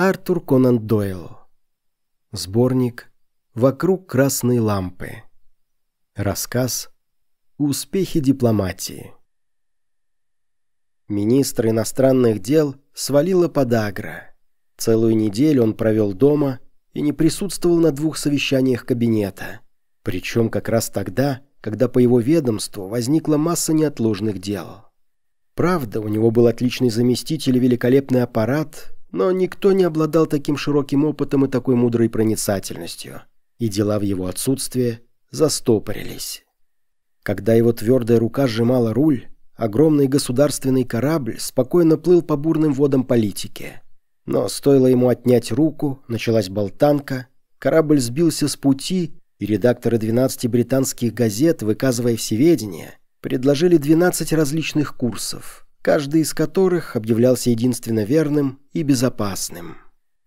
Артур Конан Дойл. Сборник «Вокруг красной лампы». Рассказ «Успехи дипломатии». Министр иностранных дел свалила подагра. Целую неделю он провел дома и не присутствовал на двух совещаниях кабинета. Причем как раз тогда, когда по его ведомству возникла масса неотложных дел. Правда, у него был отличный заместитель и великолепный аппарат, но никто не обладал таким широким опытом и такой мудрой проницательностью, и дела в его отсутствие застопорились. Когда его твердая рука сжимала руль, огромный государственный корабль спокойно плыл по бурным водам политики. Но стоило ему отнять руку, началась болтанка, корабль сбился с пути, и редакторы 12 британских газет, выказывая всеведение, предложили 12 различных курсов – каждый из которых объявлялся единственно верным и безопасным.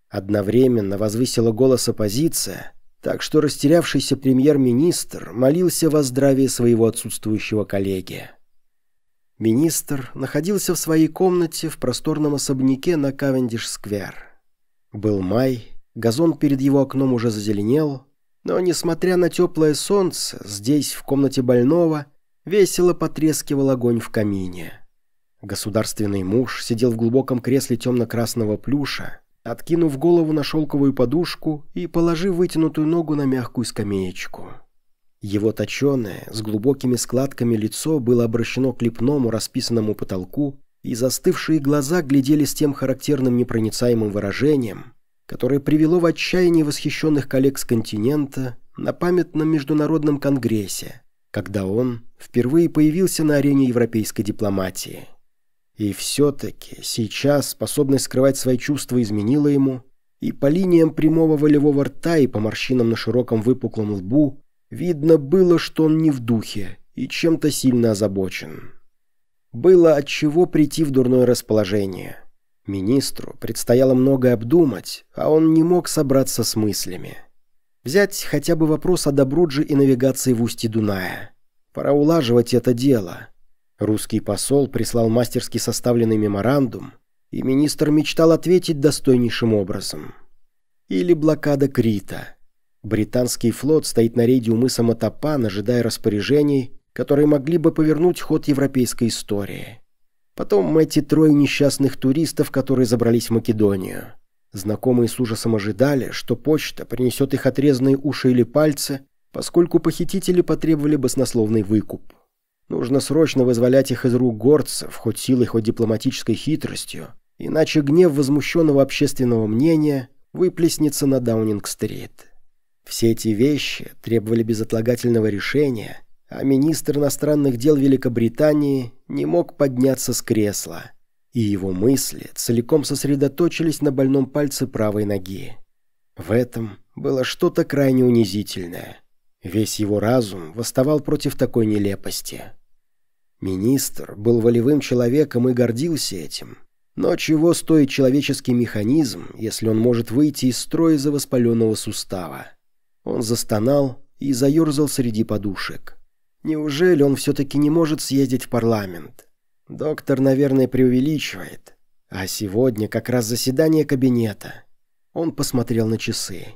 Одновременно возвысила голос оппозиция, так что растерявшийся премьер-министр молился во здравие своего отсутствующего коллеги. Министр находился в своей комнате в просторном особняке на Кавендиш-сквер. Был май, газон перед его окном уже зазеленел, но, несмотря на теплое солнце, здесь, в комнате больного, весело потрескивал огонь в камине. Государственный муж сидел в глубоком кресле темно-красного плюша, откинув голову на шелковую подушку и положив вытянутую ногу на мягкую скамеечку. Его точеное, с глубокими складками лицо было обращено к лепному расписанному потолку, и застывшие глаза глядели с тем характерным непроницаемым выражением, которое привело в отчаяние восхищенных коллег с континента на памятном международном конгрессе, когда он впервые появился на арене европейской дипломатии. И все-таки сейчас способность скрывать свои чувства изменила ему, и по линиям прямого волевого рта и по морщинам на широком выпуклом лбу видно было, что он не в духе и чем-то сильно озабочен. Было от чего прийти в дурное расположение. Министру предстояло многое обдумать, а он не мог собраться с мыслями. Взять хотя бы вопрос о Добрудже и навигации в устье Дуная. Пора улаживать это дело – Русский посол прислал мастерски составленный меморандум, и министр мечтал ответить достойнейшим образом. Или блокада Крита. Британский флот стоит на рейде у мыса Матапан, ожидая распоряжений, которые могли бы повернуть ход европейской истории. Потом эти трое несчастных туристов, которые забрались в Македонию. Знакомые с ужасом ожидали, что почта принесет их отрезанные уши или пальцы, поскольку похитители потребовали баснословный выкуп. Нужно срочно вызволять их из рук горцев, хоть силой, хоть дипломатической хитростью, иначе гнев возмущенного общественного мнения выплеснется на Даунинг-стрит. Все эти вещи требовали безотлагательного решения, а министр иностранных дел Великобритании не мог подняться с кресла, и его мысли целиком сосредоточились на больном пальце правой ноги. В этом было что-то крайне унизительное. Весь его разум восставал против такой нелепости. Министр был волевым человеком и гордился этим. Но чего стоит человеческий механизм, если он может выйти из строя из-за воспаленного сустава? Он застонал и заерзал среди подушек. Неужели он все-таки не может съездить в парламент? Доктор, наверное, преувеличивает. А сегодня как раз заседание кабинета. Он посмотрел на часы.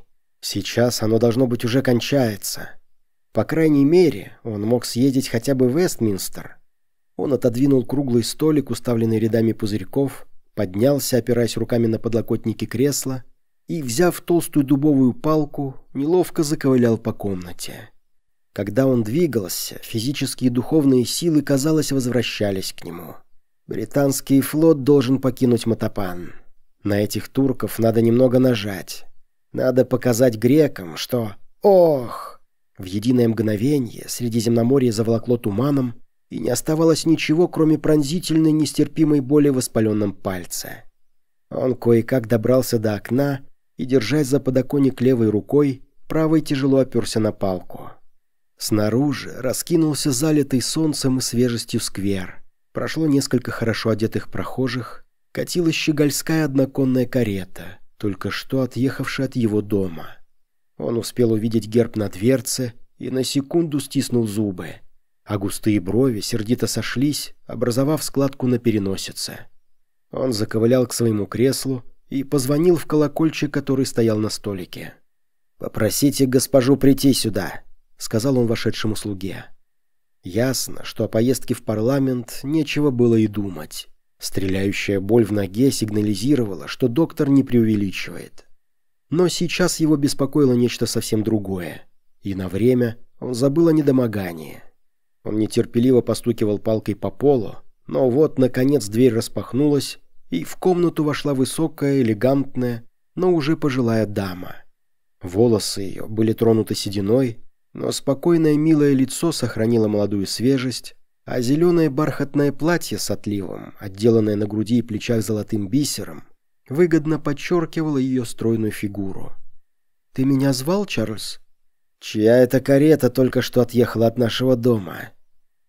Сейчас оно должно быть уже кончается. По крайней мере, он мог съездить хотя бы в Вестминстер, он отодвинул круглый столик, уставленный рядами пузырьков, поднялся, опираясь руками на подлокотники кресла, и, взяв толстую дубовую палку, неловко заковылял по комнате. Когда он двигался, физические и духовные силы, казалось, возвращались к нему. Британский флот должен покинуть Матапан. На этих турков надо немного нажать. Надо показать грекам, что... Ох! В единое мгновение Средиземноморье заволокло туманом, и не оставалось ничего, кроме пронзительной нестерпимой боли в воспаленном пальце. Он кое-как добрался до окна и, держась за подоконник левой рукой, правой тяжело оперся на палку. Снаружи раскинулся залитый солнцем и свежестью сквер. Прошло несколько хорошо одетых прохожих, катилась щегольская одноконная карета, только что отъехавшая от его дома. Он успел увидеть герб на дверце и на секунду стиснул зубы а густые брови сердито сошлись, образовав складку на переносице. Он заковылял к своему креслу и позвонил в колокольчик, который стоял на столике. «Попросите госпожу прийти сюда», — сказал он вошедшему слуге. Ясно, что о поездке в парламент нечего было и думать. Стреляющая боль в ноге сигнализировала, что доктор не преувеличивает. Но сейчас его беспокоило нечто совсем другое, и на время он забыл о недомогании. Он нетерпеливо постукивал палкой по полу, но вот, наконец, дверь распахнулась, и в комнату вошла высокая, элегантная, но уже пожилая дама. Волосы ее были тронуты сединой, но спокойное милое лицо сохранило молодую свежесть, а зеленое бархатное платье с отливом, отделанное на груди и плечах золотым бисером, выгодно подчеркивало ее стройную фигуру. «Ты меня звал, Чарльз?» «Чья эта карета только что отъехала от нашего дома?»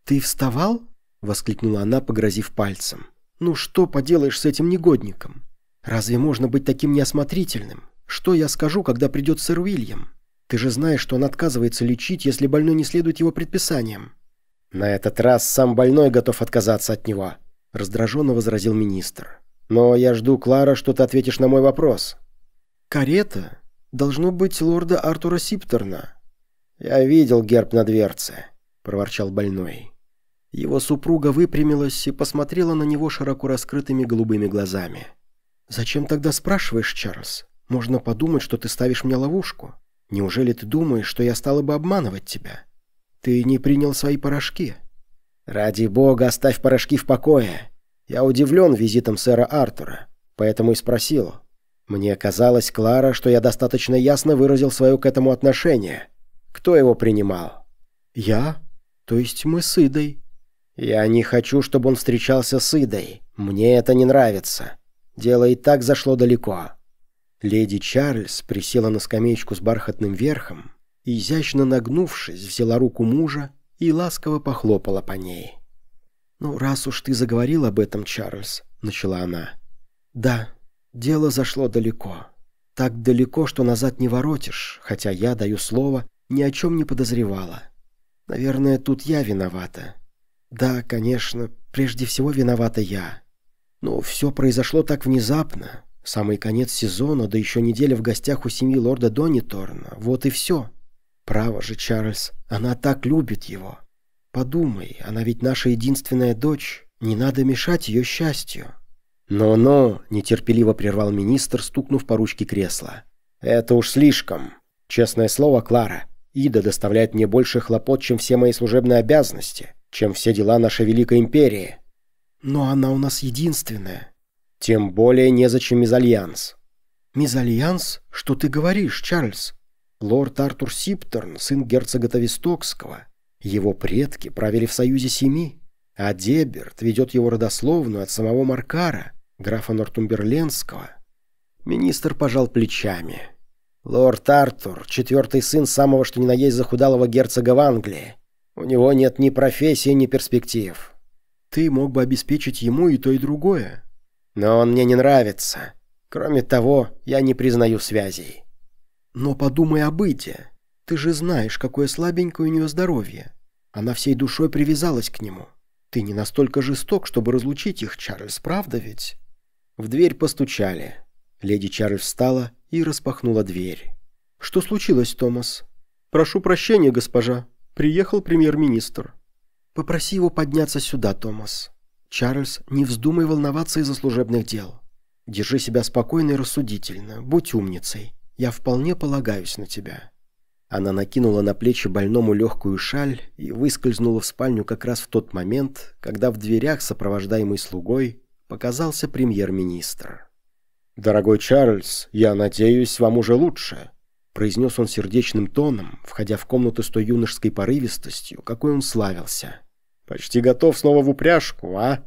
«Ты вставал?» — воскликнула она, погрозив пальцем. «Ну что поделаешь с этим негодником? Разве можно быть таким неосмотрительным? Что я скажу, когда придет сэр Уильям? Ты же знаешь, что он отказывается лечить, если больной не следует его предписаниям». «На этот раз сам больной готов отказаться от него», — раздраженно возразил министр. «Но я жду, Клара, что ты ответишь на мой вопрос». «Карета? Должно быть лорда Артура Сиптерна». «Я видел герб на дверце», — проворчал больной. Его супруга выпрямилась и посмотрела на него широко раскрытыми голубыми глазами. «Зачем тогда спрашиваешь, Чарльз? Можно подумать, что ты ставишь мне ловушку. Неужели ты думаешь, что я стала бы обманывать тебя? Ты не принял свои порошки?» «Ради бога, оставь порошки в покое. Я удивлен визитом сэра Артура, поэтому и спросил. Мне казалось, Клара, что я достаточно ясно выразил свое к этому отношение. Кто его принимал?» «Я? То есть мы с Идой?» «Я не хочу, чтобы он встречался с Идой. Мне это не нравится. Дело и так зашло далеко». Леди Чарльз присела на скамеечку с бархатным верхом изящно нагнувшись, взяла руку мужа и ласково похлопала по ней. «Ну, раз уж ты заговорил об этом, Чарльз», — начала она. «Да, дело зашло далеко. Так далеко, что назад не воротишь, хотя я, даю слово, ни о чем не подозревала. Наверное, тут я виновата. Да, конечно, прежде всего виновата я. Но все произошло так внезапно. Самый конец сезона, да еще неделя в гостях у семьи лорда Дониторна. Вот и все. Право же, Чарльз, она так любит его. Подумай, она ведь наша единственная дочь. Не надо мешать ее счастью. «Но-но», — нетерпеливо прервал министр, стукнув по ручке кресла. «Это уж слишком. Честное слово, Клара, Ида доставляет мне больше хлопот, чем все мои служебные обязанности чем все дела нашей Великой Империи. Но она у нас единственная. Тем более незачем мезальянс. Мезальянс? Что ты говоришь, Чарльз? Лорд Артур Сиптерн, сын герцога Тавистокского. Его предки правили в союзе семи, а Деберт ведет его родословную от самого Маркара, графа Нортумберленского. Министр пожал плечами. Лорд Артур, четвертый сын самого что ни на есть захудалого герцога в Англии. У него нет ни профессии, ни перспектив. Ты мог бы обеспечить ему и то, и другое. Но он мне не нравится. Кроме того, я не признаю связей. Но подумай об Иде. Ты же знаешь, какое слабенькое у нее здоровье. Она всей душой привязалась к нему. Ты не настолько жесток, чтобы разлучить их, Чарльз, правда ведь? В дверь постучали. Леди Чарльз встала и распахнула дверь. «Что случилось, Томас?» «Прошу прощения, госпожа», Приехал премьер-министр. Попроси его подняться сюда, Томас. Чарльз, не вздумай волноваться из-за служебных дел. Держи себя спокойно и рассудительно. Будь умницей. Я вполне полагаюсь на тебя». Она накинула на плечи больному легкую шаль и выскользнула в спальню как раз в тот момент, когда в дверях, сопровождаемый слугой, показался премьер-министр. «Дорогой Чарльз, я надеюсь, вам уже лучше произнес он сердечным тоном, входя в комнату с той юношеской порывистостью, какой он славился. «Почти готов снова в упряжку, а?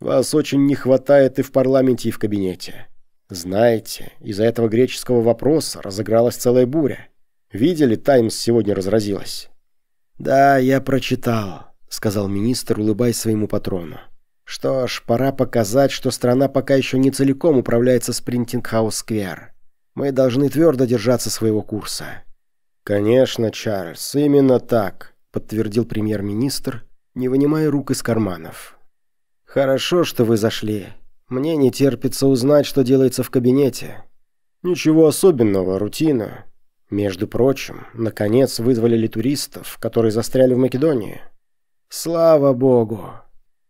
Вас очень не хватает и в парламенте, и в кабинете. Знаете, из-за этого греческого вопроса разыгралась целая буря. Видели, Таймс сегодня разразилась?» «Да, я прочитал», — сказал министр, улыбаясь своему патрону. «Что ж, пора показать, что страна пока еще не целиком управляется с Принтинг-хаус-сквер. Мы должны твердо держаться своего курса». «Конечно, Чарльз, именно так», — подтвердил премьер-министр, не вынимая рук из карманов. «Хорошо, что вы зашли. Мне не терпится узнать, что делается в кабинете. Ничего особенного, рутина. Между прочим, наконец вызвали туристов, которые застряли в Македонии. Слава богу.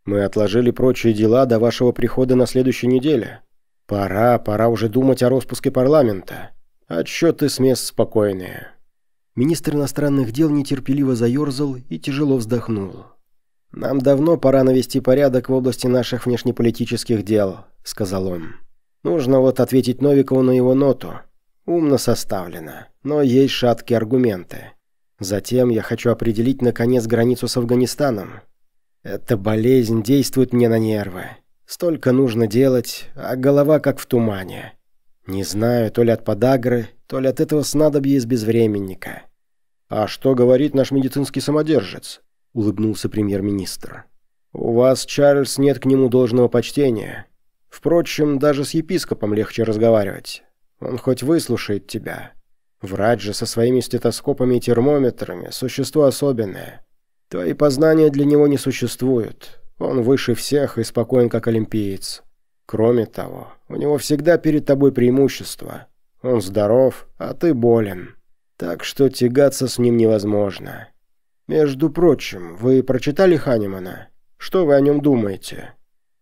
Мы отложили прочие дела до вашего прихода на следующей неделе. Пора, пора уже думать о распуске парламента. Отчеты с мест спокойные. Министр иностранных дел нетерпеливо заерзал и тяжело вздохнул. «Нам давно пора навести порядок в области наших внешнеполитических дел», — сказал он. «Нужно вот ответить Новикову на его ноту. Умно составлено, но есть шаткие аргументы. Затем я хочу определить, наконец, границу с Афганистаном. Эта болезнь действует мне на нервы. Столько нужно делать, а голова как в тумане. Не знаю, то ли от подагры, то ли от этого снадобья из безвременника». «А что говорит наш медицинский самодержец?» – улыбнулся премьер-министр. «У вас, Чарльз, нет к нему должного почтения. Впрочем, даже с епископом легче разговаривать. Он хоть выслушает тебя. Врач же со своими стетоскопами и термометрами – существо особенное. Твои познания для него не существуют. Он выше всех и спокоен, как олимпиец. Кроме того, у него всегда перед тобой преимущество. Он здоров, а ты болен. Так что тягаться с ним невозможно. «Между прочим, вы прочитали Ханимана? Что вы о нем думаете?»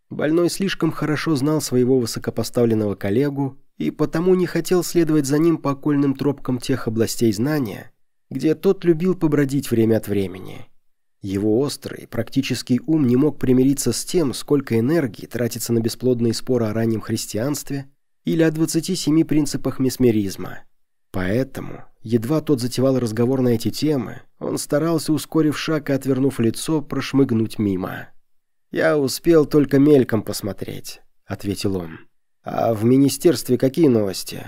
Больной слишком хорошо знал своего высокопоставленного коллегу и потому не хотел следовать за ним по окольным тропкам тех областей знания, где тот любил побродить время от времени. Его острый, практический ум не мог примириться с тем, сколько энергии тратится на бесплодные споры о раннем христианстве или о 27 принципах месмеризма. Поэтому, едва тот затевал разговор на эти темы, он старался, ускорив шаг и отвернув лицо, прошмыгнуть мимо. «Я успел только мельком посмотреть», — ответил он. «А в министерстве какие новости?»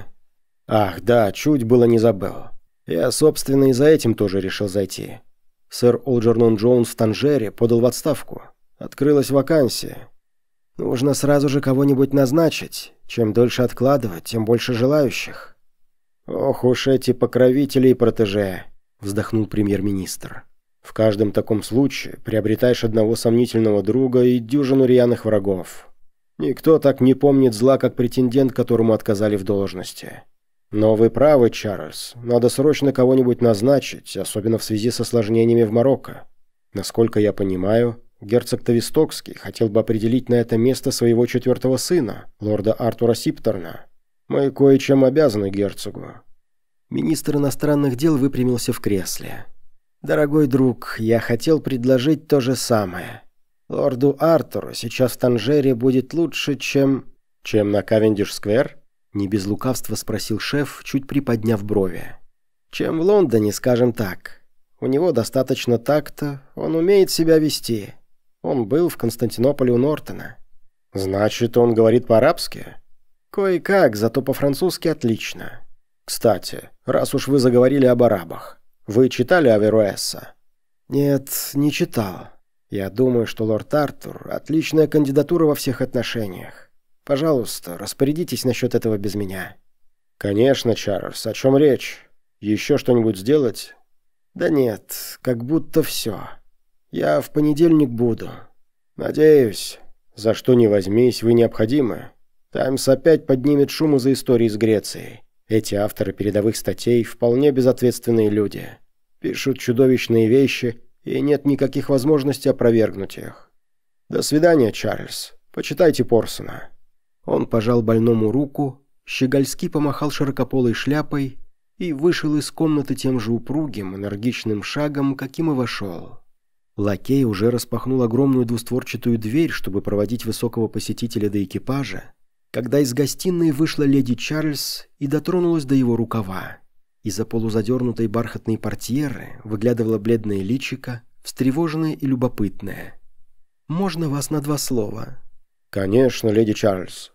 «Ах, да, чуть было не забыл. Я, собственно, и за этим тоже решил зайти. Сэр Олджернон Джонс в Танжере подал в отставку. Открылась вакансия. Нужно сразу же кого-нибудь назначить. Чем дольше откладывать, тем больше желающих». «Ох уж эти покровители и протеже», – вздохнул премьер-министр. «В каждом таком случае приобретаешь одного сомнительного друга и дюжину рьяных врагов. Никто так не помнит зла, как претендент, которому отказали в должности. Но вы правы, Чарльз, надо срочно кого-нибудь назначить, особенно в связи с осложнениями в Марокко. Насколько я понимаю, герцог Тавистокский хотел бы определить на это место своего четвертого сына, лорда Артура Сипторна. Мы кое-чем обязаны герцогу». Министр иностранных дел выпрямился в кресле. «Дорогой друг, я хотел предложить то же самое. Лорду Артуру сейчас в Танжере будет лучше, чем...» «Чем на Кавендиш-сквер?» Не без лукавства спросил шеф, чуть приподняв брови. «Чем в Лондоне, скажем так. У него достаточно такта, он умеет себя вести. Он был в Константинополе у Нортона». «Значит, он говорит по-арабски?» «Кое-как, зато по-французски отлично. Кстати, раз уж вы заговорили об арабах, вы читали Аверуэса?» «Нет, не читал. Я думаю, что лорд Артур – отличная кандидатура во всех отношениях. Пожалуйста, распорядитесь насчет этого без меня». «Конечно, Чарльз, о чем речь? Еще что-нибудь сделать?» «Да нет, как будто все. Я в понедельник буду. Надеюсь, за что не возьмись, вы необходимы. «Таймс» опять поднимет шум из-за истории с Грецией. Эти авторы передовых статей вполне безответственные люди. Пишут чудовищные вещи, и нет никаких возможностей опровергнуть их. До свидания, Чарльз. Почитайте Порсона. Он пожал больному руку, щегольски помахал широкополой шляпой и вышел из комнаты тем же упругим, энергичным шагом, каким и вошел. Лакей уже распахнул огромную двустворчатую дверь, чтобы проводить высокого посетителя до экипажа, когда из гостиной вышла леди Чарльз и дотронулась до его рукава. Из-за полузадернутой бархатной портьеры выглядывало бледное личико, встревоженное и любопытное. «Можно вас на два слова?» «Конечно, леди Чарльз».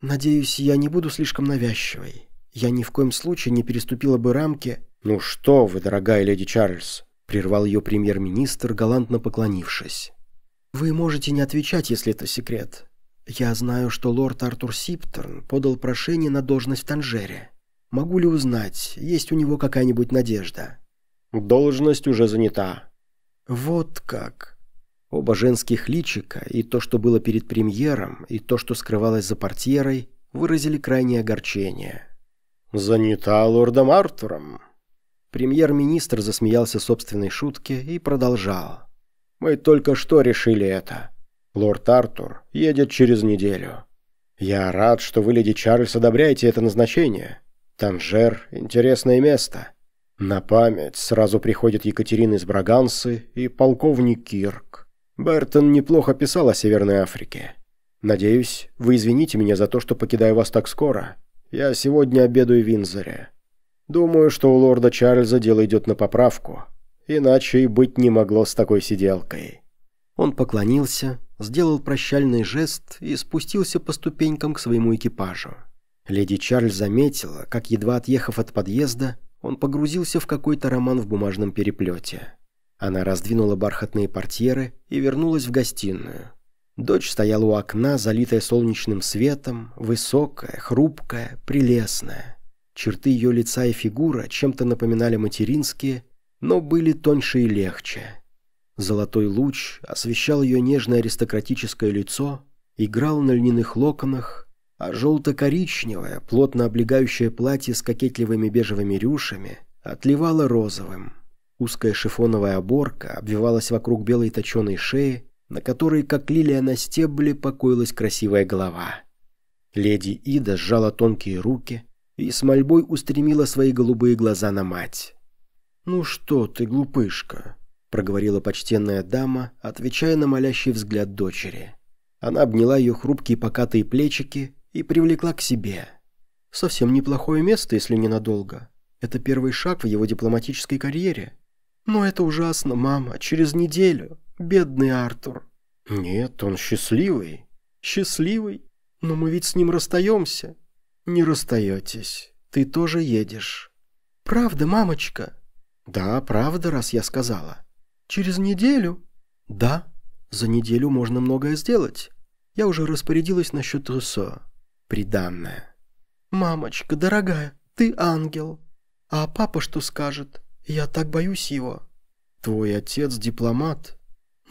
«Надеюсь, я не буду слишком навязчивой. Я ни в коем случае не переступила бы рамки...» «Ну что вы, дорогая леди Чарльз», — прервал ее премьер-министр, галантно поклонившись. «Вы можете не отвечать, если это секрет. «Я знаю, что лорд Артур Сиптерн подал прошение на должность в Танжере. Могу ли узнать, есть у него какая-нибудь надежда?» «Должность уже занята». «Вот как». Оба женских личика, и то, что было перед премьером, и то, что скрывалось за портьерой, выразили крайнее огорчение. «Занята лордом Артуром». Премьер-министр засмеялся собственной шутке и продолжал. «Мы только что решили это. Лорд Артур едет через неделю. Я рад, что вы, леди Чарльз, одобряете это назначение. Танжер – интересное место. На память сразу приходят Екатерина из Брагансы и полковник Кирк. Бертон неплохо писал о Северной Африке. Надеюсь, вы извините меня за то, что покидаю вас так скоро. Я сегодня обедаю в Винзоре. Думаю, что у лорда Чарльза дело идет на поправку. Иначе и быть не могло с такой сиделкой. Он поклонился, сделал прощальный жест и спустился по ступенькам к своему экипажу. Леди Чарльз заметила, как, едва отъехав от подъезда, он погрузился в какой-то роман в бумажном переплете. Она раздвинула бархатные портьеры и вернулась в гостиную. Дочь стояла у окна, залитая солнечным светом, высокая, хрупкая, прелестная. Черты ее лица и фигура чем-то напоминали материнские, но были тоньше и легче. Золотой луч освещал ее нежное аристократическое лицо, играл на льняных локонах, а желто-коричневое, плотно облегающее платье с кокетливыми бежевыми рюшами отливало розовым. Узкая шифоновая оборка обвивалась вокруг белой точеной шеи, на которой, как лилия на стебле, покоилась красивая голова. Леди Ида сжала тонкие руки и с мольбой устремила свои голубые глаза на мать. «Ну что ты, глупышка?» проговорила почтенная дама, отвечая на молящий взгляд дочери. Она обняла ее хрупкие покатые плечики и привлекла к себе. Совсем неплохое место, если ненадолго. Это первый шаг в его дипломатической карьере. Но это ужасно, мама, через неделю. Бедный Артур. Нет, он счастливый. Счастливый? Но мы ведь с ним расстаемся. Не расстаетесь. Ты тоже едешь. Правда, мамочка? Да, правда, раз я сказала. «Через неделю?» «Да, за неделю можно многое сделать. Я уже распорядилась насчет Руссо. Приданное». «Мамочка, дорогая, ты ангел. А папа что скажет? Я так боюсь его». «Твой отец дипломат».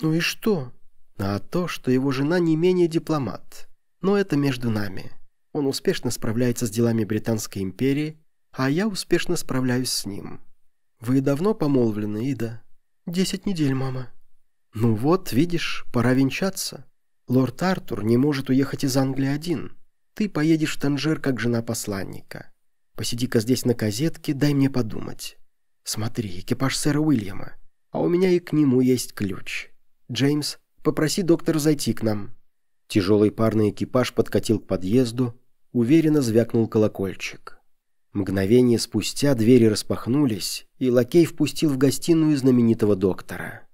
«Ну и что?» «А то, что его жена не менее дипломат. Но это между нами. Он успешно справляется с делами Британской империи, а я успешно справляюсь с ним. Вы давно помолвлены, Ида?» «Десять недель, мама». «Ну вот, видишь, пора венчаться. Лорд Артур не может уехать из Англии один. Ты поедешь в Танжер как жена посланника. Посиди-ка здесь на козетке, дай мне подумать. Смотри, экипаж сэра Уильяма. А у меня и к нему есть ключ. Джеймс, попроси доктора зайти к нам». Тяжелый парный экипаж подкатил к подъезду, уверенно звякнул колокольчик. Мгновение спустя двери распахнулись, и лакей впустил в гостиную знаменитого доктора.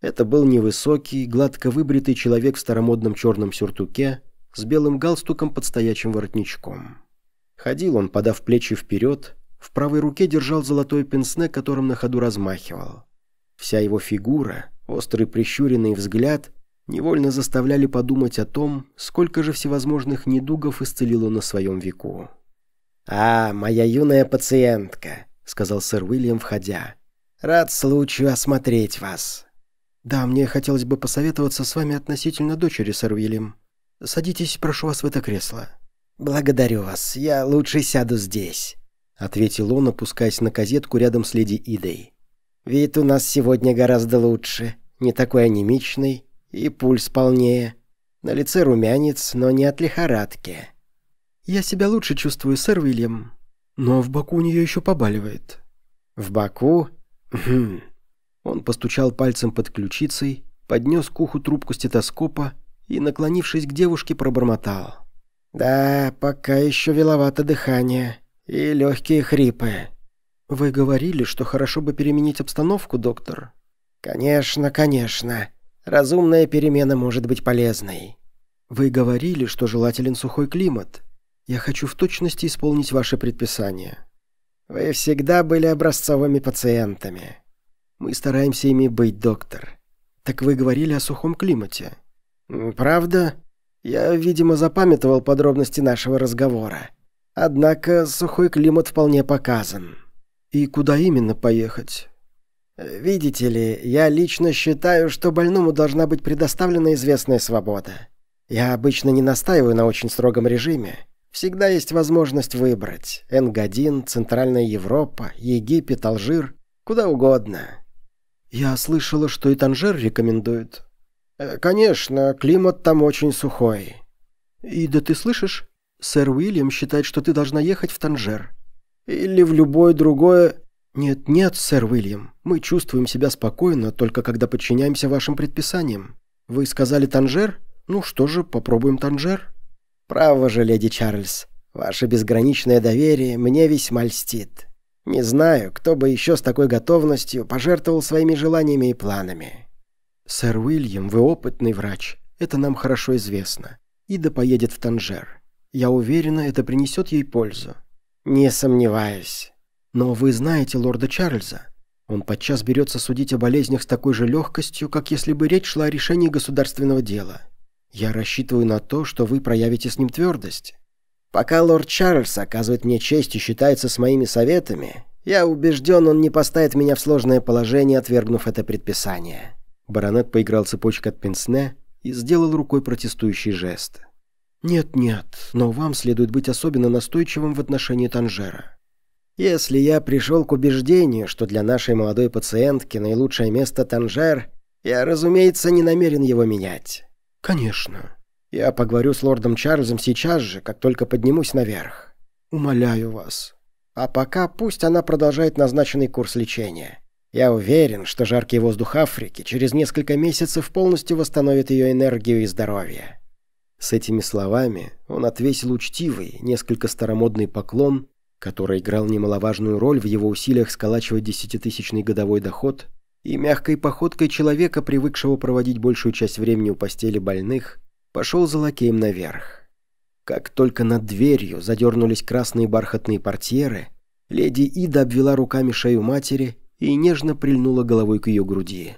Это был невысокий, гладко выбритый человек в старомодном черном сюртуке с белым галстуком под стоячим воротничком. Ходил он, подав плечи вперед, в правой руке держал золотой пенсне, которым на ходу размахивал. Вся его фигура, острый прищуренный взгляд невольно заставляли подумать о том, сколько же всевозможных недугов исцелил он на своем веку. «А, моя юная пациентка», — сказал сэр Уильям, входя. «Рад случаю осмотреть вас». «Да, мне хотелось бы посоветоваться с вами относительно дочери, сэр Уильям. Садитесь, прошу вас, в это кресло». «Благодарю вас. Я лучше сяду здесь», — ответил он, опускаясь на козетку рядом с леди Идой. «Вид у нас сегодня гораздо лучше. Не такой анемичный, и пульс полнее. На лице румянец, но не от лихорадки». «Я себя лучше чувствую, сэр Уильям, но в боку у нее еще побаливает». «В боку? Хм». Он постучал пальцем под ключицей, поднес к уху трубку стетоскопа и, наклонившись к девушке, пробормотал. «Да, пока еще веловато дыхание и легкие хрипы». «Вы говорили, что хорошо бы переменить обстановку, доктор?» «Конечно, конечно. Разумная перемена может быть полезной». «Вы говорили, что желателен сухой климат. Я хочу в точности исполнить ваше предписание. Вы всегда были образцовыми пациентами. Мы стараемся ими быть, доктор. Так вы говорили о сухом климате. Правда? Я, видимо, запамятовал подробности нашего разговора. Однако сухой климат вполне показан. И куда именно поехать? Видите ли, я лично считаю, что больному должна быть предоставлена известная свобода. Я обычно не настаиваю на очень строгом режиме. Всегда есть возможность выбрать. Энгадин, Центральная Европа, Египет, Алжир, куда угодно. Я слышала, что и Танжер рекомендуют. Э, конечно, климат там очень сухой. И да ты слышишь? Сэр Уильям считает, что ты должна ехать в Танжер. Или в любое другое... Нет, нет, сэр Уильям, мы чувствуем себя спокойно, только когда подчиняемся вашим предписаниям. Вы сказали Танжер? Ну что же, попробуем Танжер. Право же, леди Чарльз, ваше безграничное доверие мне весьма льстит. Не знаю, кто бы еще с такой готовностью пожертвовал своими желаниями и планами. Сэр Уильям, вы опытный врач, это нам хорошо известно. Ида поедет в Танжер. Я уверена, это принесет ей пользу. Не сомневаюсь. Но вы знаете лорда Чарльза. Он подчас берется судить о болезнях с такой же легкостью, как если бы речь шла о решении государственного дела. Я рассчитываю на то, что вы проявите с ним твердость. Пока лорд Чарльз оказывает мне честь и считается с моими советами, я убежден, он не поставит меня в сложное положение, отвергнув это предписание». Баронет поиграл цепочкой от пенсне и сделал рукой протестующий жест. «Нет-нет, но вам следует быть особенно настойчивым в отношении Танжера. Если я пришел к убеждению, что для нашей молодой пациентки наилучшее место Танжер, я, разумеется, не намерен его менять. Конечно. Я поговорю с лордом Чарльзом сейчас же, как только поднимусь наверх. Умоляю вас. А пока пусть она продолжает назначенный курс лечения. Я уверен, что жаркий воздух Африки через несколько месяцев полностью восстановит ее энергию и здоровье. С этими словами он отвесил учтивый, несколько старомодный поклон который играл немаловажную роль в его усилиях сколачивать десятитысячный годовой доход, и мягкой походкой человека, привыкшего проводить большую часть времени у постели больных, пошел за лакеем наверх. Как только над дверью задернулись красные бархатные портьеры, леди Ида обвела руками шею матери и нежно прильнула головой к ее груди.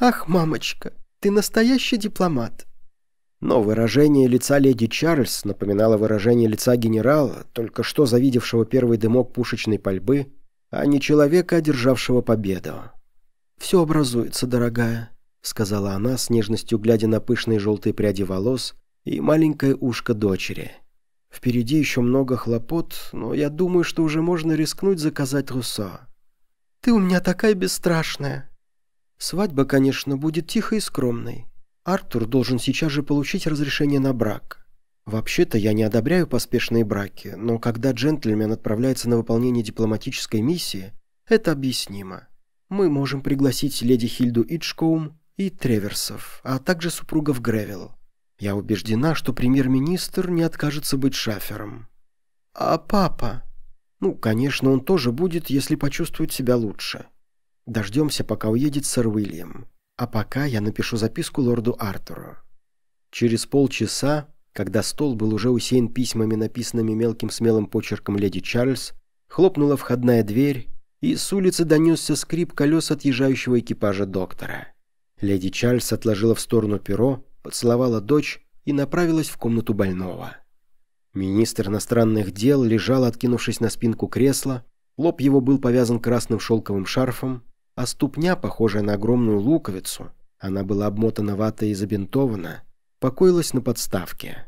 «Ах, мамочка, ты настоящий дипломат!» Но выражение лица леди Чарльз напоминало выражение лица генерала, только что завидевшего первый дымок пушечной пальбы, а не человека, одержавшего победу. «Все образуется, дорогая», — сказала она, с нежностью глядя на пышные желтые пряди волос и маленькое ушко дочери. «Впереди еще много хлопот, но я думаю, что уже можно рискнуть заказать Руссо». «Ты у меня такая бесстрашная». «Свадьба, конечно, будет тихой и скромной. Артур должен сейчас же получить разрешение на брак. Вообще-то я не одобряю поспешные браки, но когда джентльмен отправляется на выполнение дипломатической миссии, это объяснимо. Мы можем пригласить леди Хильду Итчкоум и Треверсов, а также супругов Гревилл. Я убеждена, что премьер-министр не откажется быть шафером. А папа? Ну, конечно, он тоже будет, если почувствует себя лучше. Дождемся, пока уедет сэр Уильям. А пока я напишу записку лорду Артуру. Через полчаса, когда стол был уже усеян письмами, написанными мелким смелым почерком леди Чарльз, хлопнула входная дверь, и с улицы донесся скрип колес отъезжающего экипажа доктора. Леди Чарльз отложила в сторону перо, поцеловала дочь и направилась в комнату больного. Министр иностранных дел лежал, откинувшись на спинку кресла, лоб его был повязан красным шелковым шарфом, а ступня, похожая на огромную луковицу, она была обмотана ватой и забинтована, покоилась на подставке.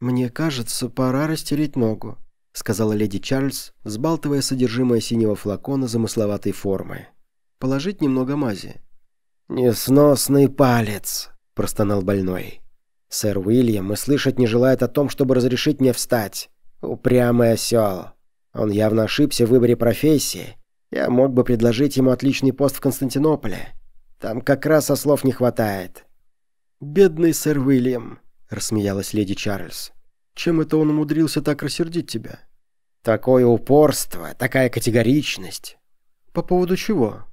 «Мне кажется, пора растереть ногу», — сказала леди Чарльз, сбалтывая содержимое синего флакона замысловатой формы. «Положить немного мази». «Несносный палец», — простонал больной. «Сэр Уильям и слышать не желает о том, чтобы разрешить мне встать. Упрямый осел. Он явно ошибся в выборе профессии я мог бы предложить ему отличный пост в Константинополе. Там как раз ослов не хватает». «Бедный сэр Уильям», — рассмеялась леди Чарльз. «Чем это он умудрился так рассердить тебя?» «Такое упорство, такая категоричность». «По поводу чего?»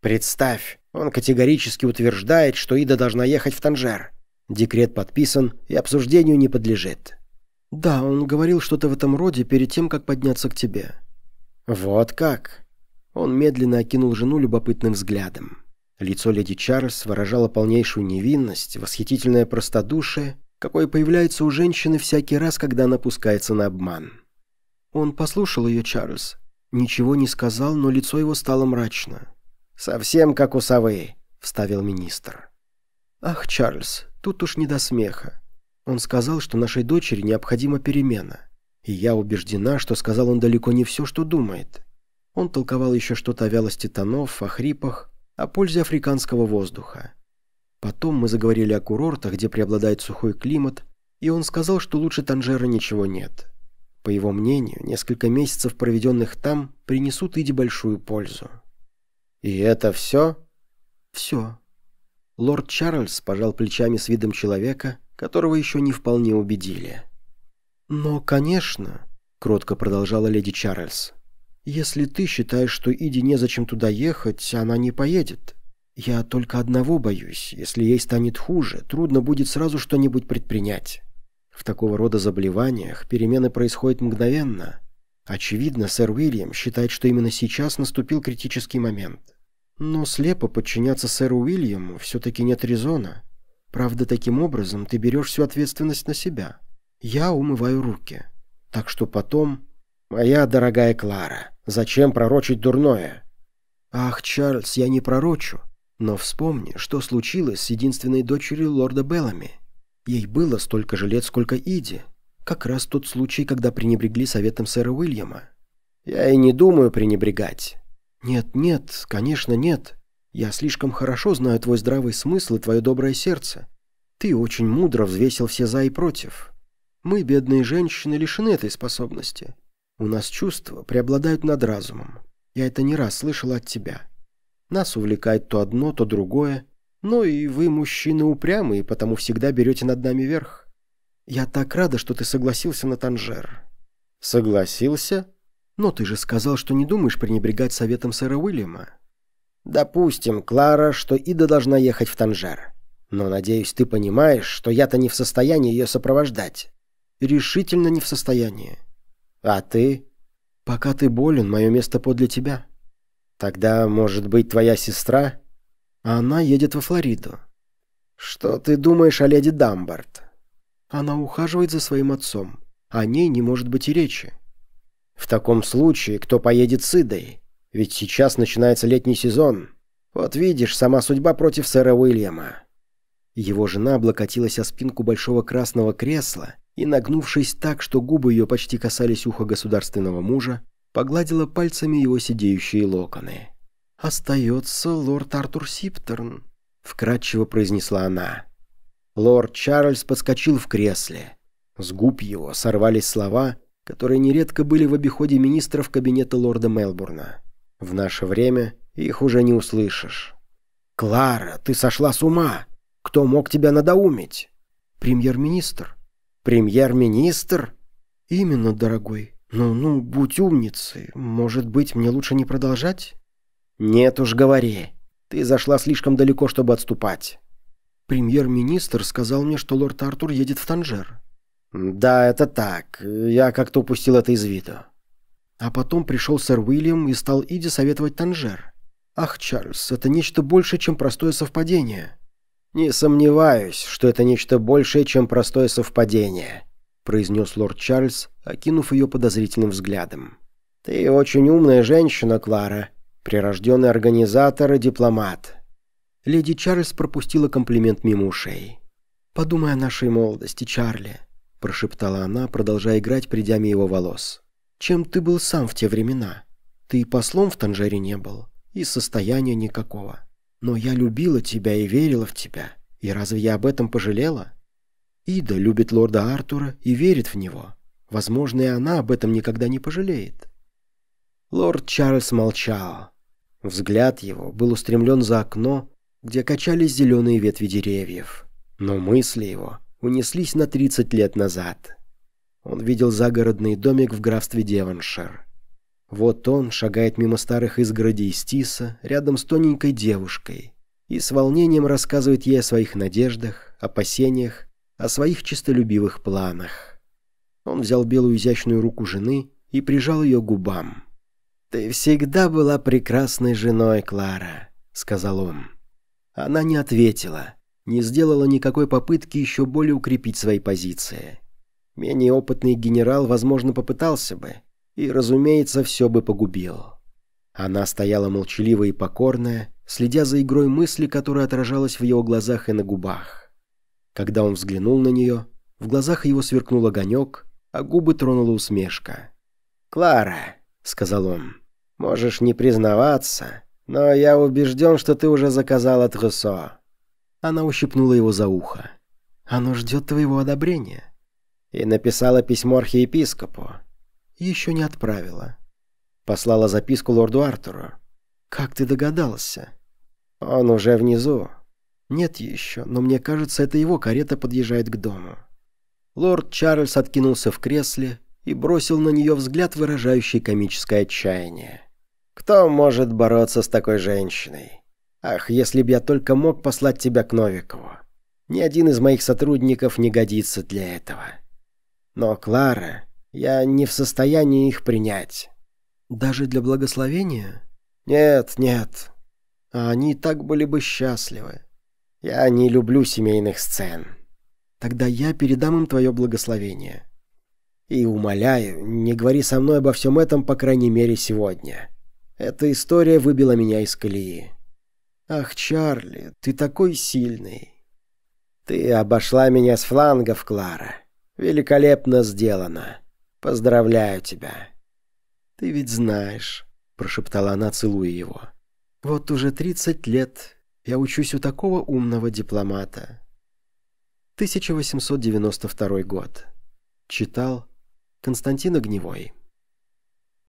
«Представь, он категорически утверждает, что Ида должна ехать в Танжер. Декрет подписан и обсуждению не подлежит». «Да, он говорил что-то в этом роде перед тем, как подняться к тебе». «Вот как?» Он медленно окинул жену любопытным взглядом. Лицо леди Чарльз выражало полнейшую невинность, восхитительное простодушие, какое появляется у женщины всякий раз, когда она пускается на обман. Он послушал ее, Чарльз. Ничего не сказал, но лицо его стало мрачно. «Совсем как у совы», — вставил министр. «Ах, Чарльз, тут уж не до смеха. Он сказал, что нашей дочери необходима перемена. И я убеждена, что сказал он далеко не все, что думает. Он толковал еще что-то о вялости тонов, о хрипах, о пользе африканского воздуха. Потом мы заговорили о курортах, где преобладает сухой климат, и он сказал, что лучше Танжера ничего нет. По его мнению, несколько месяцев, проведенных там, принесут Иди большую пользу. «И это все?» «Все». Лорд Чарльз пожал плечами с видом человека, которого еще не вполне убедили. «Но, конечно», — кротко продолжала леди Чарльз, «если ты считаешь, что Иди незачем туда ехать, она не поедет. Я только одного боюсь. Если ей станет хуже, трудно будет сразу что-нибудь предпринять. В такого рода заболеваниях перемены происходят мгновенно. Очевидно, сэр Уильям считает, что именно сейчас наступил критический момент. Но слепо подчиняться сэру Уильяму все-таки нет резона. Правда, таким образом ты берешь всю ответственность на себя. Я умываю руки. Так что потом... Моя дорогая Клара, зачем пророчить дурное? Ах, Чарльз, я не пророчу. Но вспомни, что случилось с единственной дочерью лорда Беллами. Ей было столько же лет, сколько Иди. Как раз тот случай, когда пренебрегли советом сэра Уильяма. Я и не думаю пренебрегать. Нет, нет, конечно, нет. Я слишком хорошо знаю твой здравый смысл и твое доброе сердце. Ты очень мудро взвесил все за и против. Мы, бедные женщины, лишены этой способности. У нас чувства преобладают над разумом. Я это не раз слышала от тебя. Нас увлекает то одно, то другое. Но и вы, мужчины, упрямые, потому всегда берете над нами верх. Я так рада, что ты согласился на Танжер». «Согласился?» «Но ты же сказал, что не думаешь пренебрегать советом сэра Уильяма». «Допустим, Клара, что Ида должна ехать в Танжер. Но, надеюсь, ты понимаешь, что я-то не в состоянии ее сопровождать». «Решительно не в состоянии». «А ты?» «Пока ты болен, мое место подле тебя». «Тогда, может быть, твоя сестра?» «А она едет во Флориду». «Что ты думаешь о леди Дамбард?» «Она ухаживает за своим отцом. О ней не может быть и речи». «В таком случае, кто поедет с Идой? Ведь сейчас начинается летний сезон. Вот видишь, сама судьба против сэра Уильяма». Его жена облокотилась о спинку большого красного кресла и, нагнувшись так, что губы ее почти касались уха государственного мужа, погладила пальцами его сидеющие локоны. «Остается лорд Артур Сиптерн», — вкратчиво произнесла она. Лорд Чарльз подскочил в кресле. С губ его сорвались слова, которые нередко были в обиходе министров кабинета лорда Мелбурна. В наше время их уже не услышишь. «Клара, ты сошла с ума! Кто мог тебя надоумить?» «Премьер-министр». «Премьер-министр?» «Именно, дорогой. Ну-ну, будь умницей. Может быть, мне лучше не продолжать?» «Нет уж, говори. Ты зашла слишком далеко, чтобы отступать». «Премьер-министр сказал мне, что лорд Артур едет в Танжер». «Да, это так. Я как-то упустил это из виду». А потом пришел сэр Уильям и стал Иди советовать Танжер. «Ах, Чарльз, это нечто большее, чем простое совпадение». «Не сомневаюсь, что это нечто большее, чем простое совпадение», произнес лорд Чарльз, окинув ее подозрительным взглядом. «Ты очень умная женщина, Клара. Прирожденный организатор и дипломат». Леди Чарльз пропустила комплимент мимо ушей. «Подумай о нашей молодости, Чарли», – прошептала она, продолжая играть придями его волос. «Чем ты был сам в те времена? Ты и послом в Танжере не был, и состояния никакого. Но я любила тебя и верила в тебя, и разве я об этом пожалела?» Ида любит лорда Артура и верит в него. Возможно, и она об этом никогда не пожалеет. Лорд Чарльз молчал. Взгляд его был устремлен за окно, где качались зеленые ветви деревьев. Но мысли его унеслись на 30 лет назад. Он видел загородный домик в графстве Девоншир. Вот он шагает мимо старых изгородей Стиса рядом с тоненькой девушкой и с волнением рассказывает ей о своих надеждах, опасениях о своих честолюбивых планах. Он взял белую изящную руку жены и прижал ее к губам. «Ты всегда была прекрасной женой, Клара», — сказал он. Она не ответила, не сделала никакой попытки еще более укрепить свои позиции. Менее опытный генерал, возможно, попытался бы, и, разумеется, все бы погубил. Она стояла молчаливая и покорная, следя за игрой мысли, которая отражалась в его глазах и на губах. Когда он взглянул на нее, в глазах его сверкнул огонек, а губы тронула усмешка. «Клара», — сказал он, — «можешь не признаваться, но я убежден, что ты уже заказала трусо». Она ущипнула его за ухо. «Оно ждет твоего одобрения». И написала письмо архиепископу. Еще не отправила. Послала записку лорду Артуру. «Как ты догадался?» «Он уже внизу». «Нет еще, но мне кажется, это его карета подъезжает к дому». Лорд Чарльз откинулся в кресле и бросил на нее взгляд, выражающий комическое отчаяние. «Кто может бороться с такой женщиной? Ах, если б я только мог послать тебя к Новикову. Ни один из моих сотрудников не годится для этого. Но, Клара, я не в состоянии их принять». «Даже для благословения?» «Нет, нет. А они так были бы счастливы. Я не люблю семейных сцен». «Тогда я передам им твое благословение». И умоляю, не говори со мной обо всем этом, по крайней мере, сегодня. Эта история выбила меня из колеи. Ах, Чарли, ты такой сильный. Ты обошла меня с флангов, Клара. Великолепно сделано. Поздравляю тебя. Ты ведь знаешь, прошептала она, целуя его. Вот уже 30 лет я учусь у такого умного дипломата. 1892 год. Читал Константин Огневой